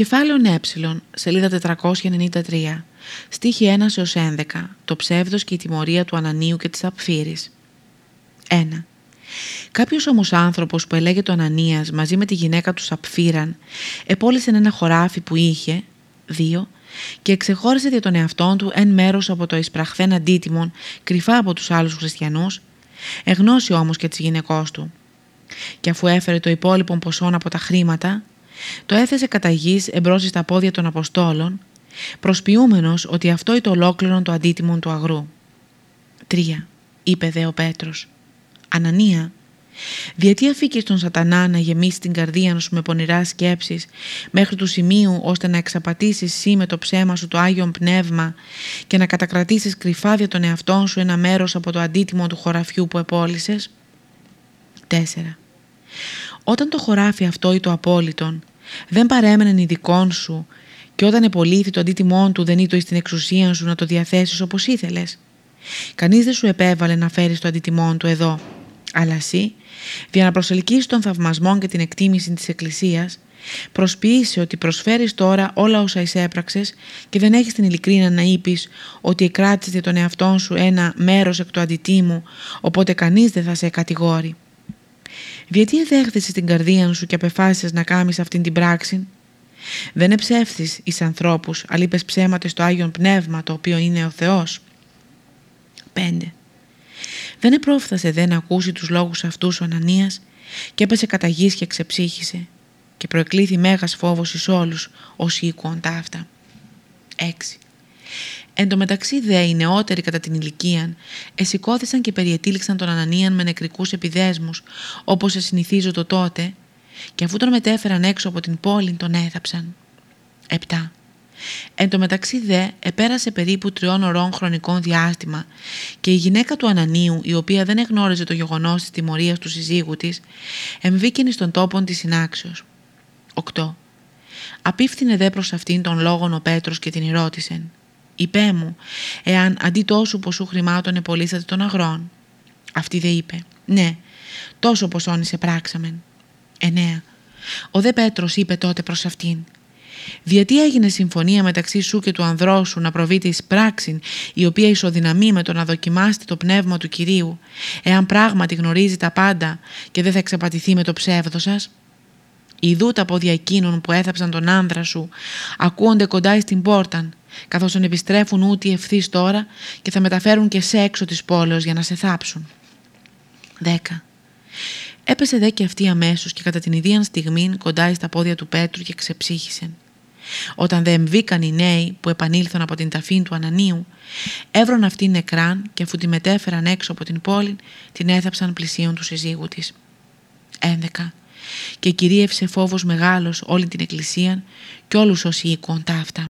Κεφάλαιο Ε, σελίδα 493, στίχη 1 έως 11, το ψεύδος και η τιμωρία του Ανανίου και της Απφύρης. 1. Κάποιος όμως άνθρωπος που ελέγεται ο Ανανίας μαζί με τη γυναίκα του Σαπφύραν επόλυσε ένα χωράφι που είχε, 2, και εξεχώρισε για τον εαυτόν του εν μέρος από το εισπραχθέν αντίτιμον κρυφά από τους άλλους χριστιανούς, εγνώση όμως και της γυναικός του. Και αφού έφερε το υπόλοιπο ποσόν από τα χρήματα, το έθεσε κατά γης εμπρός στα πόδια των Αποστόλων, προσποιούμενος ότι αυτό είναι το ολόκληρο το αντίτιμον του αγρού. 3. Είπε δε ο Πέτρος. Ανανία, γιατί αφήκεις τον σατανά να γεμίσει την καρδία σου με πονηρά σκέψεις μέχρι του σημείου ώστε να εξαπατήσεις εσύ με το ψέμα σου το Άγιον Πνεύμα και να κατακρατήσεις κρυφά για τον εαυτό σου ένα μέρος από το αντίτιμο του χωραφιού που επόλυσες. 4. Όταν το χωράφι αυτό ή το απόλυτον δεν παρέμενε ειδικών σου και όταν επολύθη το αντίτιμό του δεν ήτοε στην εξουσία σου να το διαθέσεις όπως ήθελες. Κανείς δεν σου επέβαλε να φέρεις το αντίτιμό του εδώ, αλλά εσύ, για να προσελκύσεις τον θαυμασμό και την εκτίμηση της Εκκλησίας, προσποιείσαι ότι προσφέρεις τώρα όλα όσα εισέπραξες και δεν έχεις την ειλικρίνα να είπεις ότι εκράτησες για τον εαυτό σου ένα μέρος εκ του αντιτίμου, οπότε κανείς δεν θα σε κατηγόρει. Γιατί εδέχθησες την καρδία σου και απεφάσισες να κάνεις αυτήν την πράξη; Δεν εψεύθεις εις ανθρώπους, αλλά είπες ψέματα στο Άγιον Πνεύμα, το οποίο είναι ο Θεός. 5. Δεν επρόφθασε δε να ακούσει τους λόγους αυτούς ο Ανανίας και έπεσε κατά γης και ξεψύχησε και προεκλήθη μέγας φόβος εις όλους όσοι οίκουαν τα αυτά. 6. Εν τω μεταξύ δε οι νεότεροι κατά την ηλικία εσηκώθησαν και περιετήληξαν τον Ανανίαν με νεκρικούς επιδέσμους όπως συνηθίζω το τότε και αφού τον μετέφεραν έξω από την πόλη τον έθαψαν. 7. Εν τω μεταξύ δε επέρασε περίπου τριών ωρών χρονικών διάστημα και η γυναίκα του Ανανίου, η οποία δεν εγνώριζε το γεγονός της τιμωρίας του συζύγου της, εμβήκαινε στον τόπο της συνάξεως. 8. Απίφθινε δε προς αυτήν τον λόγον ο Πέτρος και την ρώτησε «Υπέ μου, εάν αντί τόσου ποσού χρημάτων επολύσατε τον αγρόν». Αυτή δε είπε «Ναι, τόσο ποσόν πράξαμεν». 9. Ο δε Πέτρος είπε τότε προς αυτήν «Διότι έγινε συμφωνία μεταξύ σου και του ανδρός σου να προβείτε εις πράξην η οποία ισοδυναμεί με το να δοκιμάσετε το πνεύμα του Κυρίου εάν πράγματι γνωρίζει τα πάντα και δεν θα εξαπατηθεί με το ψεύδο σας» Ιδού τα πόδια εκείνων που έθαψαν τον άνδρα σου ακούονται κοντά στην πόρταν καθώς τον επιστρέφουν ούτι ευθύς τώρα και θα μεταφέρουν και σε έξω της πόλεως για να σε θάψουν. 10. Έπεσε δε και αυτή αμέσως και κατά την ιδίαν στιγμή κοντά στα πόδια του Πέτρου και ξεψύχησε. Όταν δε εμβήκαν οι νέοι που επανήλθαν από την ταφή του Ανανίου, έβρον αυτή νεκράν και αφού τη μετέφεραν έξω από την πόλη, την έθαψαν πλησίον του συζύγου της. 11. Και κυρίευσε φόβος μεγάλος όλη την εκκλησία και όλους όσοι οίκουαν τα αυτά.